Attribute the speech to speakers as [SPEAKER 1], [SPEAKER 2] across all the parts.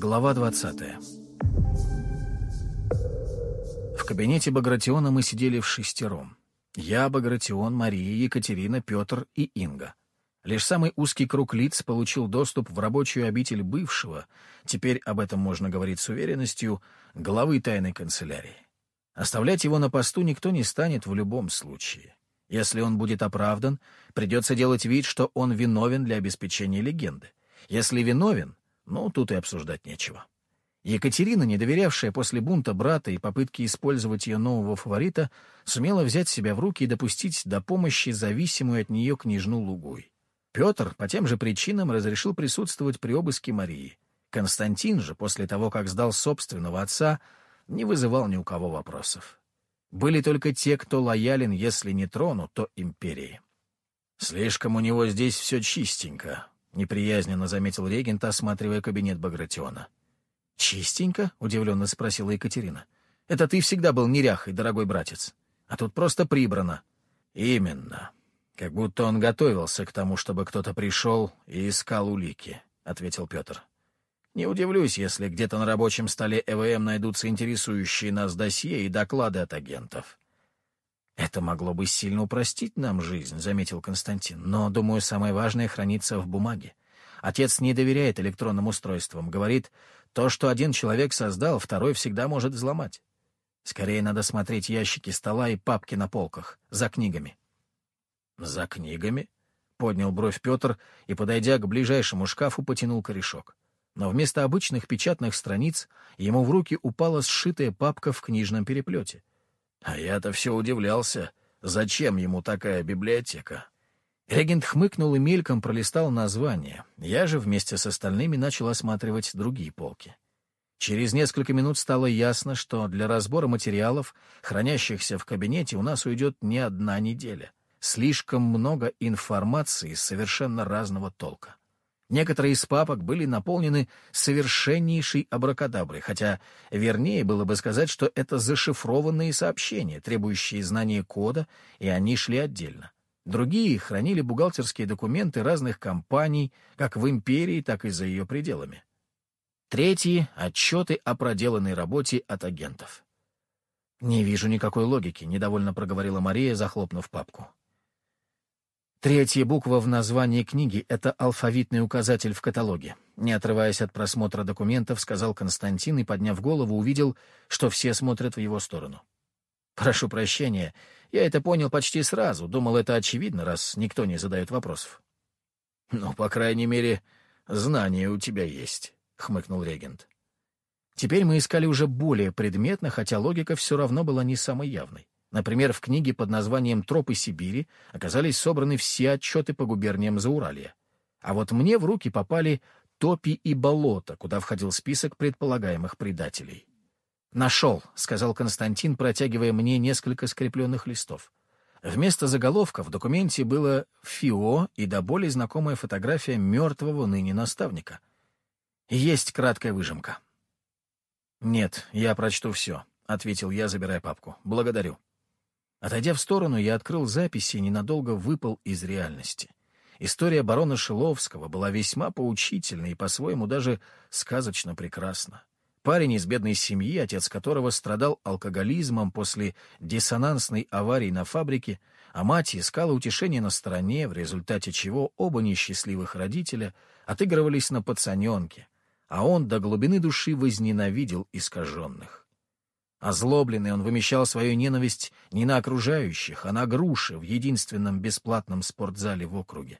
[SPEAKER 1] Глава 20 В кабинете Багратиона мы сидели в шестером. Я, Багратион, Мария, Екатерина, Петр и Инга. Лишь самый узкий круг лиц получил доступ в рабочую обитель бывшего, теперь об этом можно говорить с уверенностью, главы тайной канцелярии. Оставлять его на посту никто не станет в любом случае. Если он будет оправдан, придется делать вид, что он виновен для обеспечения легенды. Если виновен, ну, тут и обсуждать нечего. Екатерина, не доверявшая после бунта брата и попытки использовать ее нового фаворита, сумела взять себя в руки и допустить до помощи зависимую от нее княжну Лугуй. Петр по тем же причинам разрешил присутствовать при обыске Марии. Константин же, после того, как сдал собственного отца, не вызывал ни у кого вопросов. Были только те, кто лоялен, если не трону, то империи. «Слишком у него здесь все чистенько», — неприязненно заметил регент, осматривая кабинет Багратиона. «Чистенько?» — удивленно спросила Екатерина. «Это ты всегда был неряхой, дорогой братец. А тут просто прибрано». «Именно. Как будто он готовился к тому, чтобы кто-то пришел и искал улики», — ответил Петр. «Не удивлюсь, если где-то на рабочем столе ЭВМ найдутся интересующие нас досье и доклады от агентов». «Это могло бы сильно упростить нам жизнь», — заметил Константин. «Но, думаю, самое важное хранится в бумаге. Отец не доверяет электронным устройствам. Говорит, то, что один человек создал, второй всегда может взломать. Скорее надо смотреть ящики стола и папки на полках, за книгами». «За книгами?» — поднял бровь Петр и, подойдя к ближайшему шкафу, потянул корешок. Но вместо обычных печатных страниц ему в руки упала сшитая папка в книжном переплете. А я-то все удивлялся, зачем ему такая библиотека. Регент хмыкнул и мельком пролистал название. Я же вместе с остальными начал осматривать другие полки. Через несколько минут стало ясно, что для разбора материалов, хранящихся в кабинете, у нас уйдет не одна неделя. Слишком много информации совершенно разного толка. Некоторые из папок были наполнены совершеннейшей абракадаброй, хотя вернее было бы сказать, что это зашифрованные сообщения, требующие знания кода, и они шли отдельно. Другие хранили бухгалтерские документы разных компаний, как в империи, так и за ее пределами. Третьи — отчеты о проделанной работе от агентов. «Не вижу никакой логики», — недовольно проговорила Мария, захлопнув папку. Третья буква в названии книги — это алфавитный указатель в каталоге. Не отрываясь от просмотра документов, сказал Константин и, подняв голову, увидел, что все смотрят в его сторону. «Прошу прощения, я это понял почти сразу, думал, это очевидно, раз никто не задает вопросов». «Ну, по крайней мере, знания у тебя есть», — хмыкнул регент. Теперь мы искали уже более предметно, хотя логика все равно была не самой явной. Например, в книге под названием «Тропы Сибири» оказались собраны все отчеты по губерниям Зауралья. А вот мне в руки попали топи и болото, куда входил список предполагаемых предателей. «Нашел», — сказал Константин, протягивая мне несколько скрепленных листов. Вместо заголовка в документе было «ФИО» и до боли знакомая фотография мертвого ныне наставника. Есть краткая выжимка. «Нет, я прочту все», — ответил я, забирая папку. «Благодарю». Отойдя в сторону, я открыл записи и ненадолго выпал из реальности. История барона Шиловского была весьма поучительной и по-своему даже сказочно прекрасна. Парень из бедной семьи, отец которого страдал алкоголизмом после диссонансной аварии на фабрике, а мать искала утешение на стороне, в результате чего оба несчастливых родителя отыгрывались на пацаненке, а он до глубины души возненавидел искаженных. Озлобленный он вымещал свою ненависть не на окружающих, а на груши в единственном бесплатном спортзале в округе.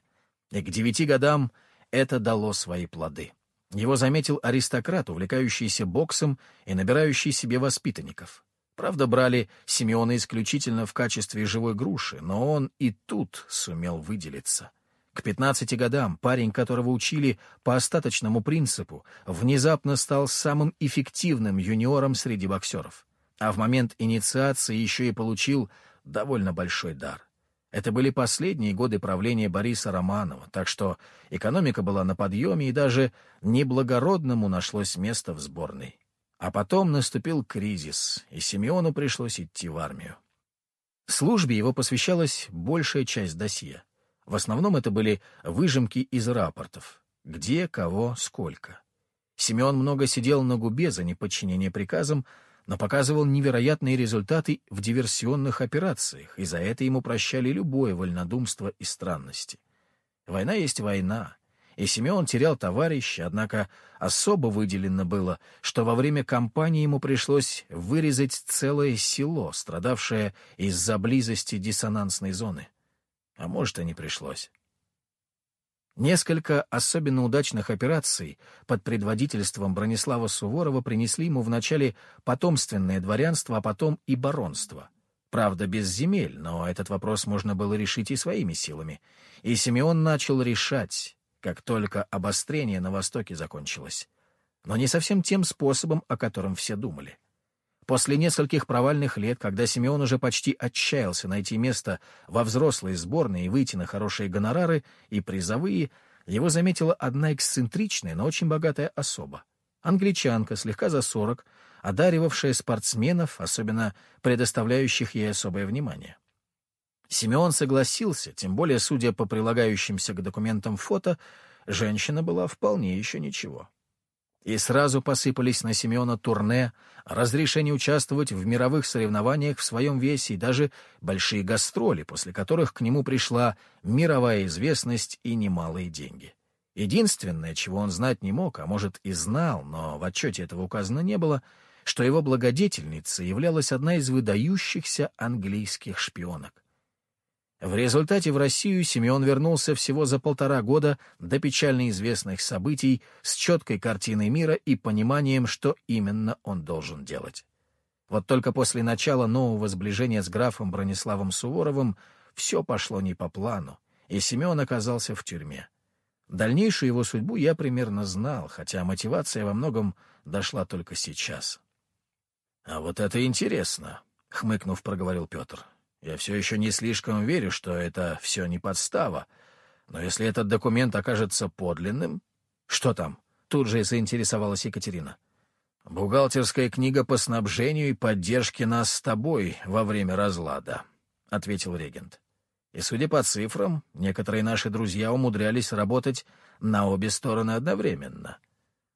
[SPEAKER 1] И к девяти годам это дало свои плоды. Его заметил аристократ, увлекающийся боксом и набирающий себе воспитанников. Правда, брали Симеона исключительно в качестве живой груши, но он и тут сумел выделиться. К пятнадцати годам парень, которого учили по остаточному принципу, внезапно стал самым эффективным юниором среди боксеров а в момент инициации еще и получил довольно большой дар. Это были последние годы правления Бориса Романова, так что экономика была на подъеме, и даже неблагородному нашлось место в сборной. А потом наступил кризис, и Симеону пришлось идти в армию. Службе его посвящалась большая часть досье. В основном это были выжимки из рапортов. Где, кого, сколько. Семен много сидел на губе за неподчинение приказам, но показывал невероятные результаты в диверсионных операциях, и за это ему прощали любое вольнодумство и странности. Война есть война, и Семен терял товарища, однако особо выделено было, что во время кампании ему пришлось вырезать целое село, страдавшее из-за близости диссонансной зоны. А может, и не пришлось. Несколько особенно удачных операций под предводительством Бронислава Суворова принесли ему вначале потомственное дворянство, а потом и баронство. Правда, без земель, но этот вопрос можно было решить и своими силами. И Симеон начал решать, как только обострение на Востоке закончилось. Но не совсем тем способом, о котором все думали. После нескольких провальных лет, когда Симеон уже почти отчаялся найти место во взрослой сборной и выйти на хорошие гонорары и призовые, его заметила одна эксцентричная, но очень богатая особа. Англичанка, слегка за сорок, одаривавшая спортсменов, особенно предоставляющих ей особое внимание. Симеон согласился, тем более, судя по прилагающимся к документам фото, женщина была вполне еще ничего. И сразу посыпались на Семена турне, разрешение участвовать в мировых соревнованиях в своем весе и даже большие гастроли, после которых к нему пришла мировая известность и немалые деньги. Единственное, чего он знать не мог, а может и знал, но в отчете этого указано не было, что его благодетельницей являлась одна из выдающихся английских шпионок. В результате в Россию Симеон вернулся всего за полтора года до печально известных событий с четкой картиной мира и пониманием, что именно он должен делать. Вот только после начала нового сближения с графом Брониславом Суворовым все пошло не по плану, и Симеон оказался в тюрьме. Дальнейшую его судьбу я примерно знал, хотя мотивация во многом дошла только сейчас. — А вот это интересно, — хмыкнув, проговорил Петр. Я все еще не слишком верю, что это все не подстава. Но если этот документ окажется подлинным... Что там? Тут же заинтересовалась Екатерина. «Бухгалтерская книга по снабжению и поддержке нас с тобой во время разлада», — ответил регент. «И, судя по цифрам, некоторые наши друзья умудрялись работать на обе стороны одновременно.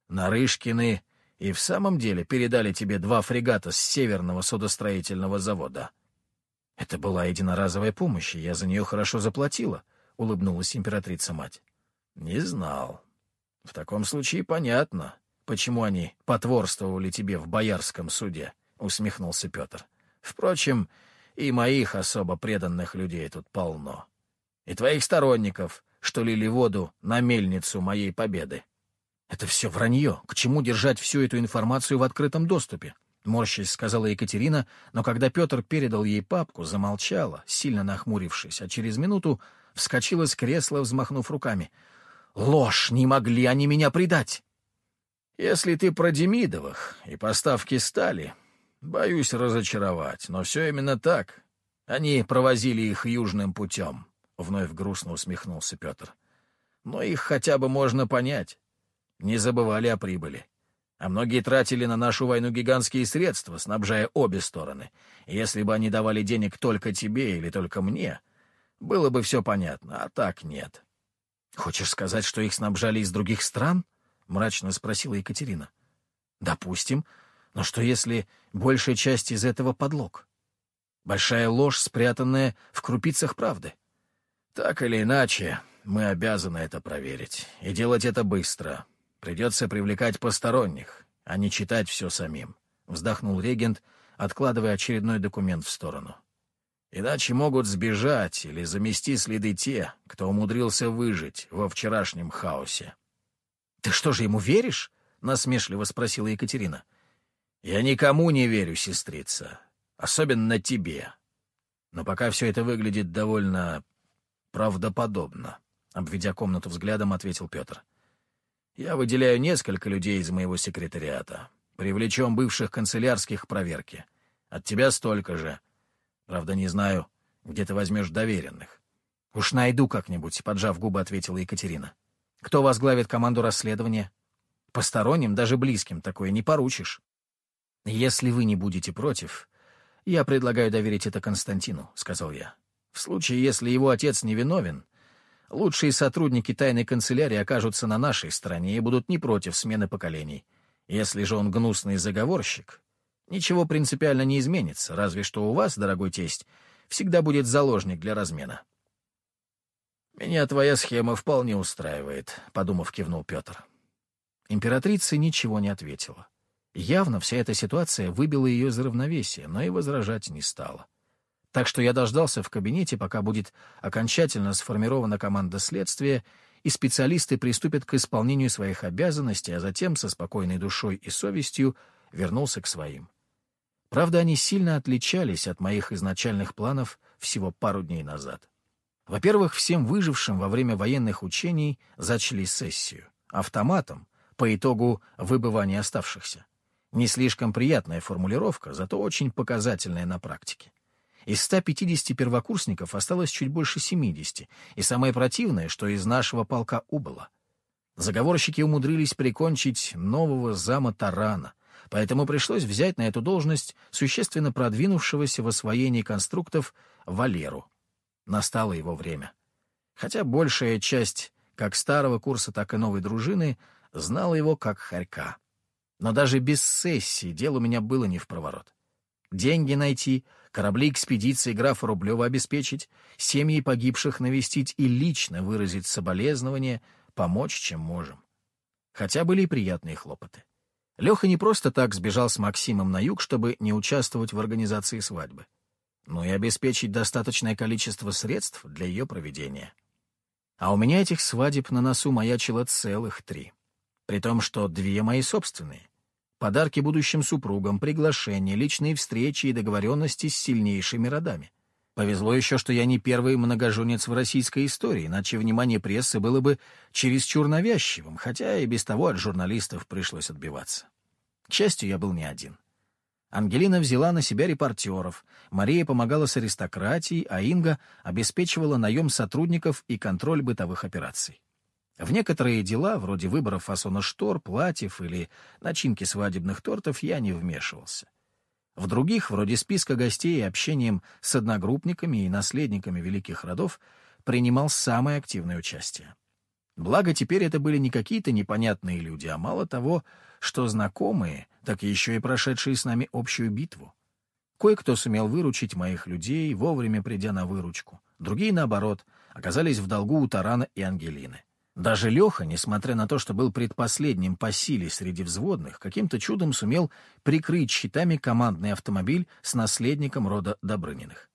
[SPEAKER 1] Нарышкины и в самом деле передали тебе два фрегата с Северного судостроительного завода». «Это была единоразовая помощь, и я за нее хорошо заплатила», — улыбнулась императрица-мать. «Не знал. В таком случае понятно, почему они потворствовали тебе в боярском суде», — усмехнулся Петр. «Впрочем, и моих особо преданных людей тут полно. И твоих сторонников, что лили воду на мельницу моей победы». «Это все вранье. К чему держать всю эту информацию в открытом доступе?» — морщись сказала Екатерина, но когда Петр передал ей папку, замолчала, сильно нахмурившись, а через минуту вскочила с кресла, взмахнув руками. «Ложь! Не могли они меня предать!» «Если ты про Демидовых и поставки стали, боюсь разочаровать, но все именно так. Они провозили их южным путем», — вновь грустно усмехнулся Петр. «Но их хотя бы можно понять. Не забывали о прибыли а многие тратили на нашу войну гигантские средства, снабжая обе стороны. И если бы они давали денег только тебе или только мне, было бы все понятно, а так нет. — Хочешь сказать, что их снабжали из других стран? — мрачно спросила Екатерина. — Допустим. Но что если большая часть из этого подлог? Большая ложь, спрятанная в крупицах правды. Так или иначе, мы обязаны это проверить. И делать это быстро. Придется привлекать посторонних, а не читать все самим», — вздохнул регент, откладывая очередной документ в сторону. «Иначе могут сбежать или замести следы те, кто умудрился выжить во вчерашнем хаосе». «Ты что же, ему веришь?» — насмешливо спросила Екатерина. «Я никому не верю, сестрица, особенно тебе. Но пока все это выглядит довольно правдоподобно», — обведя комнату взглядом, ответил Петр. Я выделяю несколько людей из моего секретариата. Привлечем бывших канцелярских к проверке. От тебя столько же. Правда, не знаю, где ты возьмешь доверенных. — Уж найду как-нибудь, — поджав губы, ответила Екатерина. — Кто возглавит команду расследования? Посторонним, даже близким, такое не поручишь. — Если вы не будете против, я предлагаю доверить это Константину, — сказал я. В случае, если его отец невиновен, Лучшие сотрудники тайной канцелярии окажутся на нашей стороне и будут не против смены поколений. Если же он гнусный заговорщик, ничего принципиально не изменится, разве что у вас, дорогой тесть, всегда будет заложник для размена. «Меня твоя схема вполне устраивает», — подумав, кивнул Петр. Императрица ничего не ответила. Явно вся эта ситуация выбила ее из равновесия, но и возражать не стала. Так что я дождался в кабинете, пока будет окончательно сформирована команда следствия, и специалисты приступят к исполнению своих обязанностей, а затем со спокойной душой и совестью вернулся к своим. Правда, они сильно отличались от моих изначальных планов всего пару дней назад. Во-первых, всем выжившим во время военных учений зачли сессию. Автоматом, по итогу выбывания оставшихся. Не слишком приятная формулировка, зато очень показательная на практике. Из 150 первокурсников осталось чуть больше 70, и самое противное, что из нашего полка убыло. Заговорщики умудрились прикончить нового зама Тарана, поэтому пришлось взять на эту должность существенно продвинувшегося в освоении конструктов Валеру. Настало его время. Хотя большая часть как старого курса, так и новой дружины знала его как хорька. Но даже без сессии дел у меня было не в проворот. Деньги найти — корабли экспедиции графа Рублева обеспечить, семьи погибших навестить и лично выразить соболезнования, помочь, чем можем. Хотя были и приятные хлопоты. Леха не просто так сбежал с Максимом на юг, чтобы не участвовать в организации свадьбы, но и обеспечить достаточное количество средств для ее проведения. А у меня этих свадеб на носу маячило целых три. При том, что две мои собственные подарки будущим супругам, приглашения, личные встречи и договоренности с сильнейшими родами. Повезло еще, что я не первый многоженец в российской истории, иначе внимание прессы было бы чересчур навязчивым, хотя и без того от журналистов пришлось отбиваться. К счастью, я был не один. Ангелина взяла на себя репортеров, Мария помогала с аристократией, а Инга обеспечивала наем сотрудников и контроль бытовых операций. В некоторые дела, вроде выбора фасона штор, платьев или начинки свадебных тортов, я не вмешивался. В других, вроде списка гостей и общением с одногруппниками и наследниками великих родов, принимал самое активное участие. Благо, теперь это были не какие-то непонятные люди, а мало того, что знакомые, так еще и прошедшие с нами общую битву. Кое-кто сумел выручить моих людей, вовремя придя на выручку. Другие, наоборот, оказались в долгу у Тарана и Ангелины. Даже Леха, несмотря на то, что был предпоследним по силе среди взводных, каким-то чудом сумел прикрыть щитами командный автомобиль с наследником рода Добрыниных.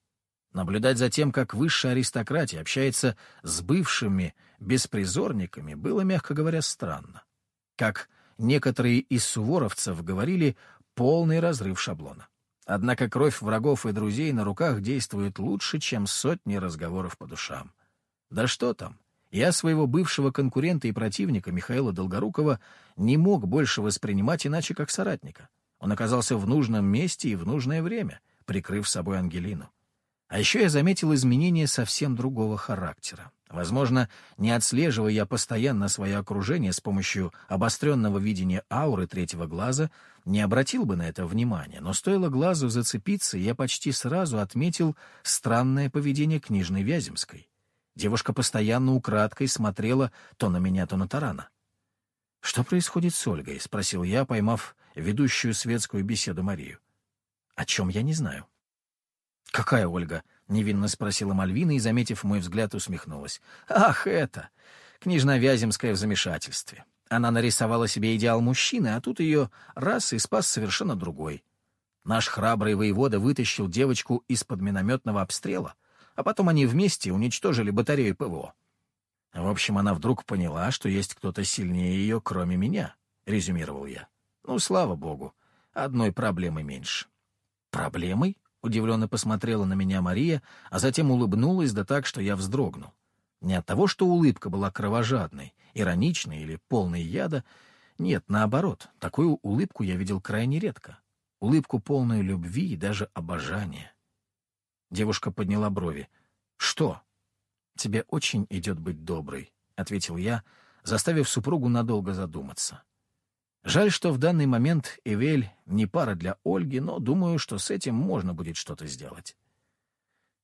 [SPEAKER 1] Наблюдать за тем, как высшая аристократия общается с бывшими беспризорниками, было, мягко говоря, странно. Как некоторые из суворовцев говорили, полный разрыв шаблона. Однако кровь врагов и друзей на руках действует лучше, чем сотни разговоров по душам. Да что там, я своего бывшего конкурента и противника Михаила Долгорукова не мог больше воспринимать иначе, как соратника. Он оказался в нужном месте и в нужное время, прикрыв собой Ангелину. А еще я заметил изменения совсем другого характера. Возможно, не отслеживая я постоянно свое окружение с помощью обостренного видения ауры третьего глаза, не обратил бы на это внимания, но стоило глазу зацепиться, я почти сразу отметил странное поведение книжной Вяземской. Девушка постоянно украдкой смотрела то на меня, то на Тарана. «Что происходит с Ольгой?» — спросил я, поймав ведущую светскую беседу Марию. «О чем я не знаю». «Какая Ольга?» — невинно спросила Мальвина и, заметив мой взгляд, усмехнулась. «Ах, это! Княжна Вяземская в замешательстве. Она нарисовала себе идеал мужчины, а тут ее раз и спас совершенно другой. Наш храбрый воевода вытащил девочку из-под минометного обстрела, а потом они вместе уничтожили батарею ПВО. В общем, она вдруг поняла, что есть кто-то сильнее ее, кроме меня, — резюмировал я. Ну, слава богу, одной проблемы меньше. Проблемой? — удивленно посмотрела на меня Мария, а затем улыбнулась да так, что я вздрогнул. Не от того, что улыбка была кровожадной, ироничной или полной яда. Нет, наоборот, такую улыбку я видел крайне редко. Улыбку полную любви и даже обожания. Девушка подняла брови. «Что?» «Тебе очень идет быть доброй», — ответил я, заставив супругу надолго задуматься. Жаль, что в данный момент Эвель не пара для Ольги, но думаю, что с этим можно будет что-то сделать.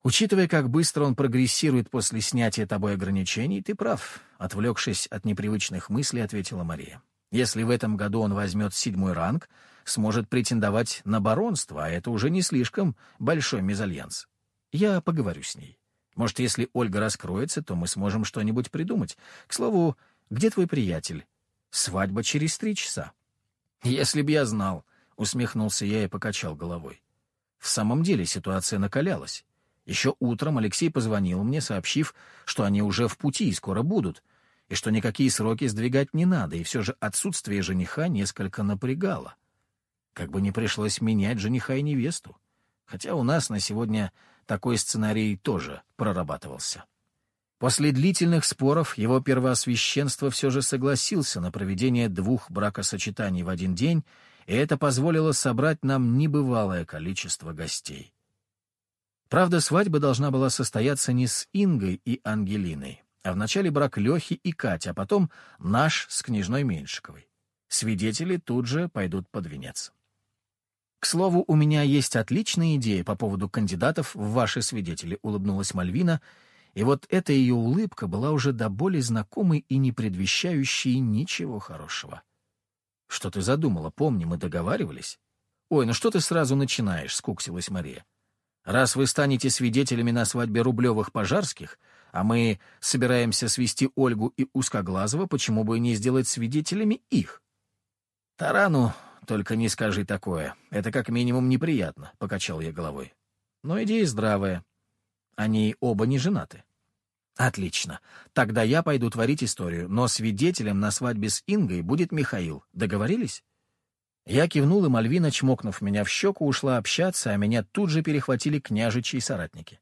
[SPEAKER 1] Учитывая, как быстро он прогрессирует после снятия тобой ограничений, ты прав, — отвлекшись от непривычных мыслей, ответила Мария. Если в этом году он возьмет седьмой ранг, сможет претендовать на баронство, а это уже не слишком большой мезальянс. Я поговорю с ней. Может, если Ольга раскроется, то мы сможем что-нибудь придумать. К слову, где твой приятель? Свадьба через три часа. Если б я знал, — усмехнулся я и покачал головой. В самом деле ситуация накалялась. Еще утром Алексей позвонил мне, сообщив, что они уже в пути и скоро будут, и что никакие сроки сдвигать не надо, и все же отсутствие жениха несколько напрягало. Как бы не пришлось менять жениха и невесту. Хотя у нас на сегодня такой сценарий тоже прорабатывался. После длительных споров его первоосвященство все же согласился на проведение двух бракосочетаний в один день, и это позволило собрать нам небывалое количество гостей. Правда, свадьба должна была состояться не с Ингой и Ангелиной, а вначале брак Лехи и Кати, а потом наш с княжной Меньшиковой. Свидетели тут же пойдут под венец. «К слову, у меня есть отличная идея по поводу кандидатов в ваши свидетели», — улыбнулась Мальвина, и вот эта ее улыбка была уже до боли знакомой и не предвещающей ничего хорошего. «Что ты задумала? Помни, мы договаривались». «Ой, ну что ты сразу начинаешь?» — скуксилась Мария. Раз вы станете свидетелями на свадьбе Рублевых-Пожарских, а мы собираемся свести Ольгу и Узкоглазого, почему бы не сделать свидетелями их? Тарану только не скажи такое. Это как минимум неприятно, — покачал я головой. Но идея здравая. Они оба не женаты. Отлично. Тогда я пойду творить историю, но свидетелем на свадьбе с Ингой будет Михаил. Договорились? Я кивнул, и Мальвина, чмокнув меня в щеку, ушла общаться, а меня тут же перехватили княжичьи соратники.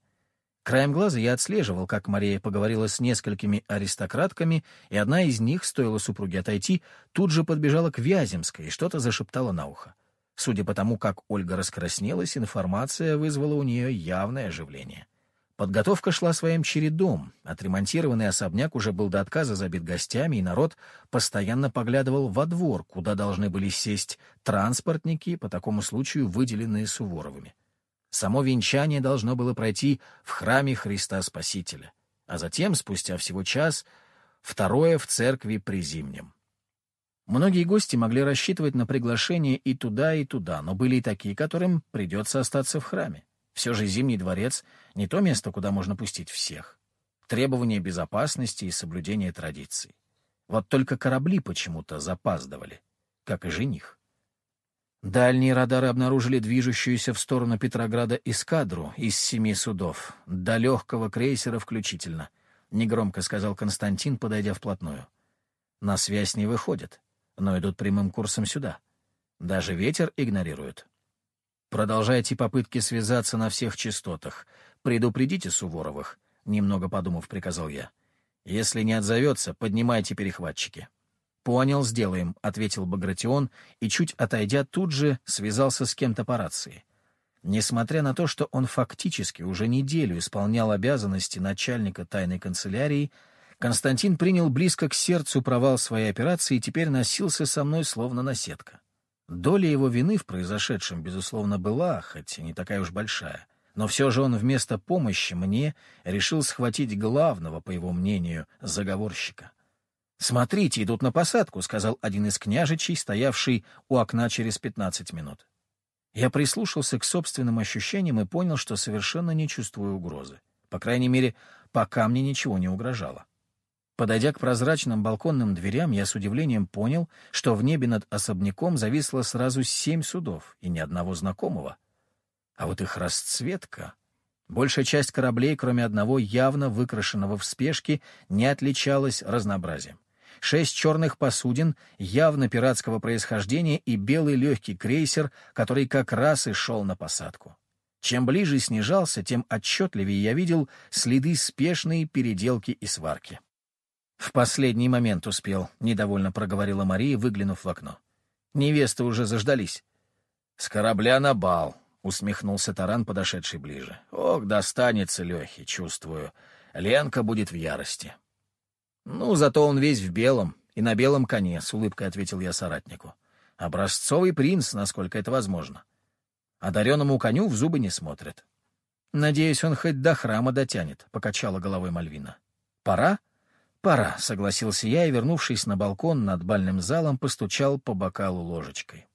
[SPEAKER 1] Краем глаза я отслеживал, как Мария поговорила с несколькими аристократками, и одна из них, стоило супруге отойти, тут же подбежала к Вяземской и что-то зашептала на ухо. Судя по тому, как Ольга раскраснелась, информация вызвала у нее явное оживление. Подготовка шла своим чередом. Отремонтированный особняк уже был до отказа забит гостями, и народ постоянно поглядывал во двор, куда должны были сесть транспортники, по такому случаю выделенные Суворовыми. Само венчание должно было пройти в храме Христа Спасителя, а затем, спустя всего час, второе в церкви при Зимнем. Многие гости могли рассчитывать на приглашение и туда, и туда, но были и такие, которым придется остаться в храме. Все же Зимний дворец — не то место, куда можно пустить всех. Требования безопасности и соблюдения традиций. Вот только корабли почему-то запаздывали, как и жених. Дальние радары обнаружили движущуюся в сторону Петрограда эскадру из семи судов, до легкого крейсера включительно, — негромко сказал Константин, подойдя вплотную. На связь не выходят, но идут прямым курсом сюда. Даже ветер игнорируют. Продолжайте попытки связаться на всех частотах. Предупредите Суворовых, — немного подумав, приказал я. Если не отзовется, поднимайте перехватчики. «Понял, сделаем», — ответил Багратион и, чуть отойдя, тут же связался с кем-то по рации. Несмотря на то, что он фактически уже неделю исполнял обязанности начальника тайной канцелярии, Константин принял близко к сердцу провал своей операции и теперь носился со мной словно наседка. Доля его вины в произошедшем, безусловно, была, хоть и не такая уж большая. Но все же он вместо помощи мне решил схватить главного, по его мнению, заговорщика. «Смотрите, идут на посадку», — сказал один из княжичей, стоявший у окна через пятнадцать минут. Я прислушался к собственным ощущениям и понял, что совершенно не чувствую угрозы. По крайней мере, пока мне ничего не угрожало. Подойдя к прозрачным балконным дверям, я с удивлением понял, что в небе над особняком зависло сразу семь судов и ни одного знакомого. А вот их расцветка... Большая часть кораблей, кроме одного явно выкрашенного в спешке, не отличалась разнообразием. Шесть черных посудин, явно пиратского происхождения, и белый легкий крейсер, который как раз и шел на посадку. Чем ближе снижался, тем отчетливее я видел следы спешной переделки и сварки. «В последний момент успел», — недовольно проговорила Мария, выглянув в окно. «Невесты уже заждались». «С корабля на бал», — усмехнулся Таран, подошедший ближе. «Ох, достанется Лехе, чувствую. Ленка будет в ярости». «Ну, зато он весь в белом, и на белом коне», — с улыбкой ответил я соратнику. «Образцовый принц, насколько это возможно. Одаренному коню в зубы не смотрят». «Надеюсь, он хоть до храма дотянет», — покачала головой Мальвина. «Пора?» «Пора», — согласился я и, вернувшись на балкон над бальным залом, постучал по бокалу ложечкой.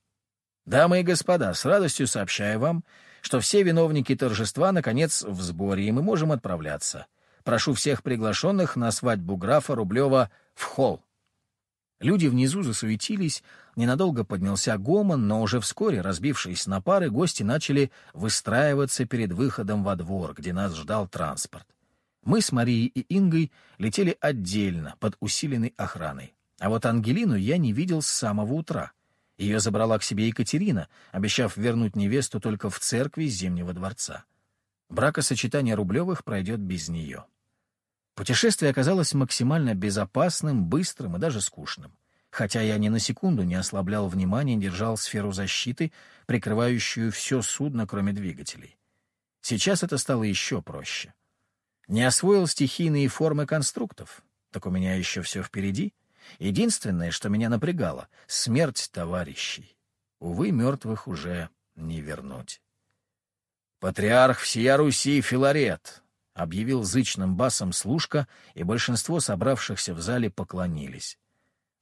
[SPEAKER 1] «Дамы и господа, с радостью сообщаю вам, что все виновники торжества, наконец, в сборе, и мы можем отправляться. Прошу всех приглашенных на свадьбу графа Рублева в холл. Люди внизу засуетились, ненадолго поднялся гомон, но уже вскоре, разбившись на пары, гости начали выстраиваться перед выходом во двор, где нас ждал транспорт. Мы с Марией и Ингой летели отдельно, под усиленной охраной. А вот Ангелину я не видел с самого утра. Ее забрала к себе Екатерина, обещав вернуть невесту только в церкви Зимнего дворца. Бракосочетание Рублевых пройдет без нее. Путешествие оказалось максимально безопасным, быстрым и даже скучным. Хотя я ни на секунду не ослаблял внимания и держал сферу защиты, прикрывающую все судно, кроме двигателей. Сейчас это стало еще проще. Не освоил стихийные формы конструктов, так у меня еще все впереди. Единственное, что меня напрягало — смерть товарищей. Увы, мертвых уже не вернуть. «Патриарх всея Руси Филарет!» — объявил зычным басом служка, и большинство собравшихся в зале поклонились.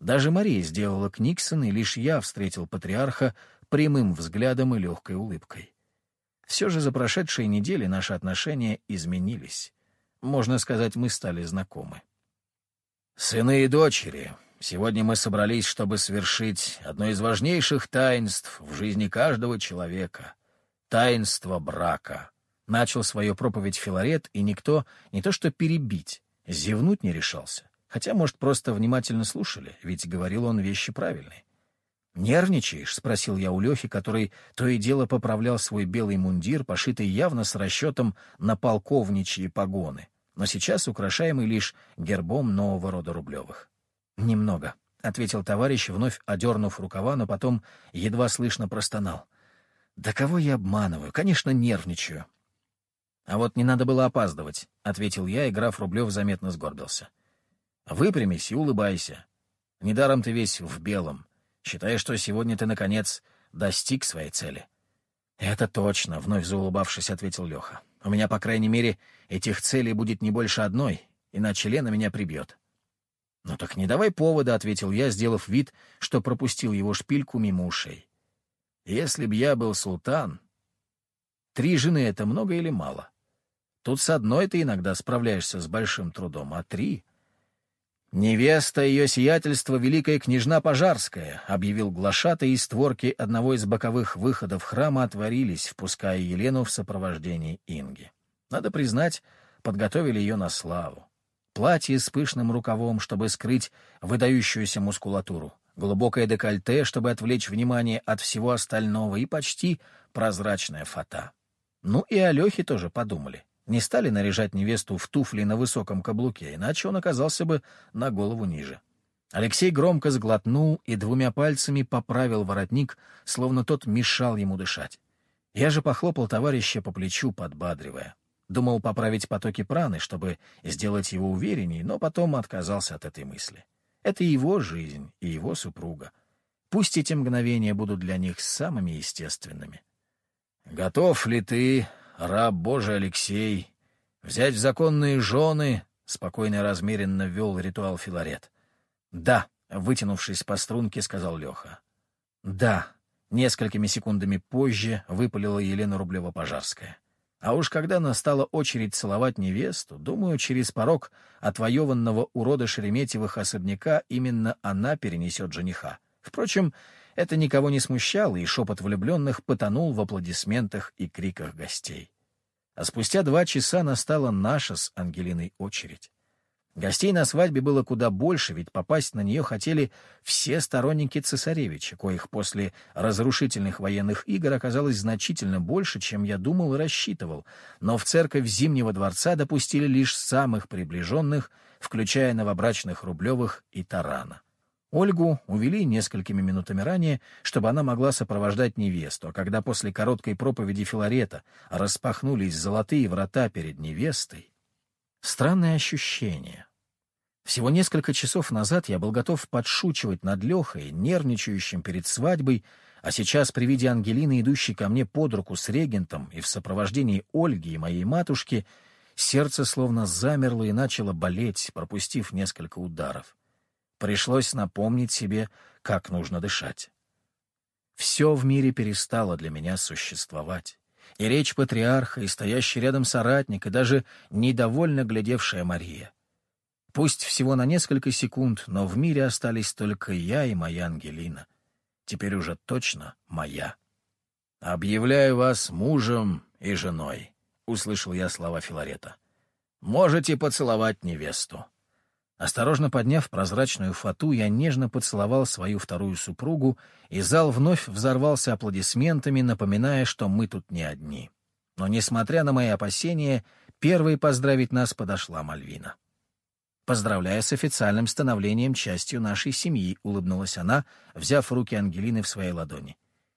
[SPEAKER 1] Даже Мария сделала Книксон, и лишь я встретил патриарха прямым взглядом и легкой улыбкой. Все же за прошедшие недели наши отношения изменились. Можно сказать, мы стали знакомы. «Сыны и дочери, сегодня мы собрались, чтобы совершить одно из важнейших таинств в жизни каждого человека — таинство брака», Начал свою проповедь Филарет, и никто не то что перебить, зевнуть не решался. Хотя, может, просто внимательно слушали, ведь говорил он вещи правильные. «Нервничаешь?» — спросил я у Лехи, который то и дело поправлял свой белый мундир, пошитый явно с расчетом на полковничьи погоны, но сейчас украшаемый лишь гербом нового рода Рублевых. «Немного», — ответил товарищ, вновь одернув рукава, но потом едва слышно простонал. «Да кого я обманываю? Конечно, нервничаю. «А вот не надо было опаздывать», — ответил я, и граф Рублев заметно сгорбился. «Выпрямись и улыбайся. Недаром ты весь в белом. Считай, что сегодня ты, наконец, достиг своей цели». «Это точно», — вновь заулыбавшись, ответил Леха. «У меня, по крайней мере, этих целей будет не больше одной, иначе Лена меня прибьет». «Ну так не давай повода», — ответил я, сделав вид, что пропустил его шпильку мимо ушей. «Если б я был султан...» Три жены — это много или мало? Тут с одной ты иногда справляешься с большим трудом, а три... «Невеста ее сиятельства Великая Княжна Пожарская», — объявил глашатый, и створки одного из боковых выходов храма отворились, впуская Елену в сопровождении Инги. Надо признать, подготовили ее на славу. Платье с пышным рукавом, чтобы скрыть выдающуюся мускулатуру, глубокое декольте, чтобы отвлечь внимание от всего остального, и почти прозрачная фата. Ну и о тоже подумали не стали наряжать невесту в туфли на высоком каблуке, иначе он оказался бы на голову ниже. Алексей громко сглотнул и двумя пальцами поправил воротник, словно тот мешал ему дышать. Я же похлопал товарища по плечу, подбадривая. Думал поправить потоки праны, чтобы сделать его уверенней, но потом отказался от этой мысли. Это его жизнь и его супруга. Пусть эти мгновения будут для них самыми естественными. «Готов ли ты раб Божий Алексей, взять в законные жены, — спокойно и размеренно вел ритуал Филарет. — Да, — вытянувшись по струнке, сказал Леха. — Да, — несколькими секундами позже выпалила Елена Рублева-Пожарская. А уж когда настала очередь целовать невесту, думаю, через порог отвоеванного урода Шереметьевых особняка именно она перенесет жениха. Впрочем, это никого не смущало, и шепот влюбленных потонул в аплодисментах и криках гостей. А спустя два часа настала наша с Ангелиной очередь. Гостей на свадьбе было куда больше, ведь попасть на нее хотели все сторонники цесаревича, коих после разрушительных военных игр оказалось значительно больше, чем я думал и рассчитывал, но в церковь Зимнего дворца допустили лишь самых приближенных, включая новобрачных Рублевых и Тарана. Ольгу увели несколькими минутами ранее, чтобы она могла сопровождать невесту, а когда после короткой проповеди Филарета распахнулись золотые врата перед невестой... Странное ощущение. Всего несколько часов назад я был готов подшучивать над Лехой, нервничающим перед свадьбой, А сейчас при виде Ангелины, идущей ко мне под руку с регентом и в сопровождении Ольги и моей матушки, сердце словно замерло и начало болеть, пропустив несколько ударов. Пришлось напомнить себе, как нужно дышать. Все в мире перестало для меня существовать. И речь патриарха, и стоящий рядом соратник, и даже недовольно глядевшая Мария. Пусть всего на несколько секунд, но в мире остались только я и моя Ангелина — теперь уже точно моя. «Объявляю вас мужем и женой», — услышал я слова Филарета. «Можете поцеловать невесту». Осторожно подняв прозрачную фату, я нежно поцеловал свою вторую супругу, и зал вновь взорвался аплодисментами, напоминая, что мы тут не одни. Но, несмотря на мои опасения, первой поздравить нас подошла Мальвина. «Поздравляю с официальным становлением частью нашей семьи», — улыбнулась она, взяв руки Ангелины в своей ладони.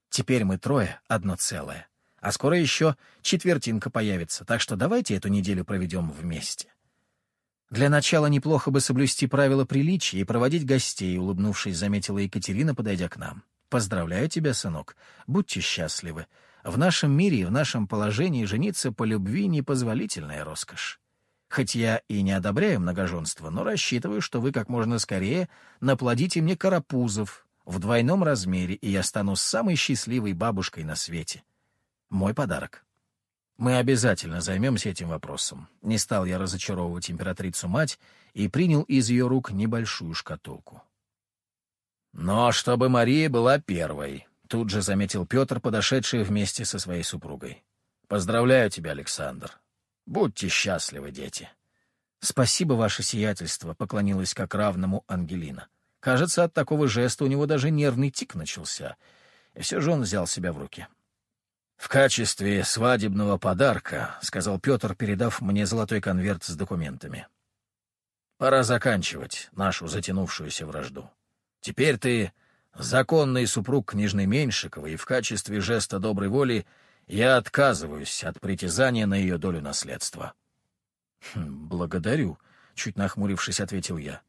[SPEAKER 1] «Теперь мы трое — одно целое. А скоро еще четвертинка появится, так что давайте эту неделю проведем вместе». «Для начала неплохо бы соблюсти правила приличия и проводить гостей», — улыбнувшись, заметила Екатерина, подойдя к нам. «Поздравляю тебя, сынок. Будьте счастливы. В нашем мире и в нашем положении жениться по любви — непозволительная роскошь. Хоть я и не одобряю многоженство, но рассчитываю, что вы как можно скорее наплодите мне карапузов в двойном размере, и я стану самой счастливой бабушкой на свете. Мой подарок. Мы обязательно займемся этим вопросом. Не стал я разочаровывать императрицу-мать и принял из ее рук небольшую шкатулку. Но чтобы Мария была первой, тут же заметил Петр, подошедший вместе со своей супругой. Поздравляю тебя, Александр. Будьте счастливы, дети. Спасибо, ваше сиятельство, поклонилась как равному Ангелина. Кажется, от такого жеста у него даже нервный тик начался. И все же он взял себя в руки. «В качестве свадебного подарка», — сказал Петр, передав мне золотой конверт с документами. «Пора заканчивать нашу затянувшуюся вражду. Теперь ты законный супруг княжны Меньшиковой, и в качестве жеста доброй воли я отказываюсь от притязания на ее долю наследства. Хм, «Благодарю», — чуть нахмурившись, ответил я.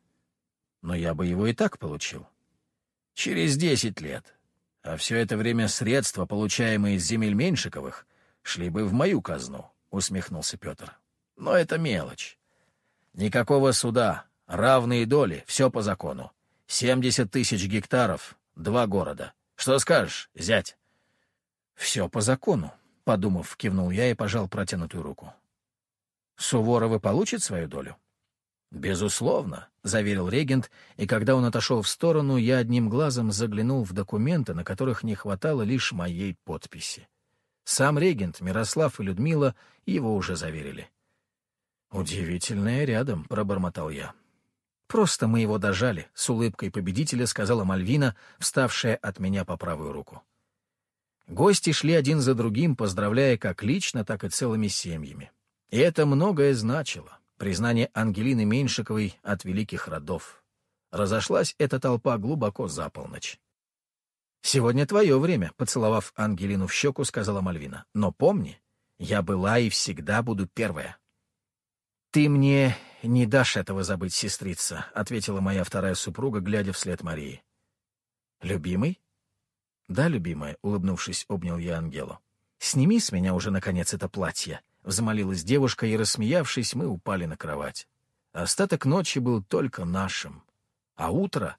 [SPEAKER 1] «Но я бы его и так получил». «Через десять лет. А все это время средства, получаемые из земель Меньшиковых, шли бы в мою казну», — усмехнулся Петр. «Но это мелочь. Никакого суда, равные доли, все по закону. Семьдесят тысяч гектаров, два города. Что скажешь, зять?» «Все по закону», — подумав, кивнул я и пожал протянутую руку. «Суворовы получит свою долю?» «Безусловно», — заверил регент, и когда он отошел в сторону, я одним глазом заглянул в документы, на которых не хватало лишь моей подписи. Сам регент, Мирослав и Людмила его уже заверили. «Удивительное рядом», — пробормотал я. «Просто мы его дожали», — с улыбкой победителя сказала Мальвина, вставшая от меня по правую руку. Гости шли один за другим, поздравляя как лично, так и целыми семьями. И это многое значило. Признание Ангелины Меньшиковой от великих родов. Разошлась эта толпа глубоко за полночь. «Сегодня твое время», — поцеловав Ангелину в щеку, сказала Мальвина. «Но помни, я была и всегда буду первая». «Ты мне не дашь этого забыть, сестрица», — ответила моя вторая супруга, глядя вслед Марии. «Любимый?» «Да, любимая», — улыбнувшись, обнял я Ангелу. «Сними с меня уже, наконец, это платье», — взмолилась девушка, и, рассмеявшись, мы упали на кровать. Остаток ночи был только нашим, а утро...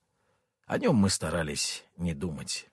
[SPEAKER 1] О нем мы старались не думать.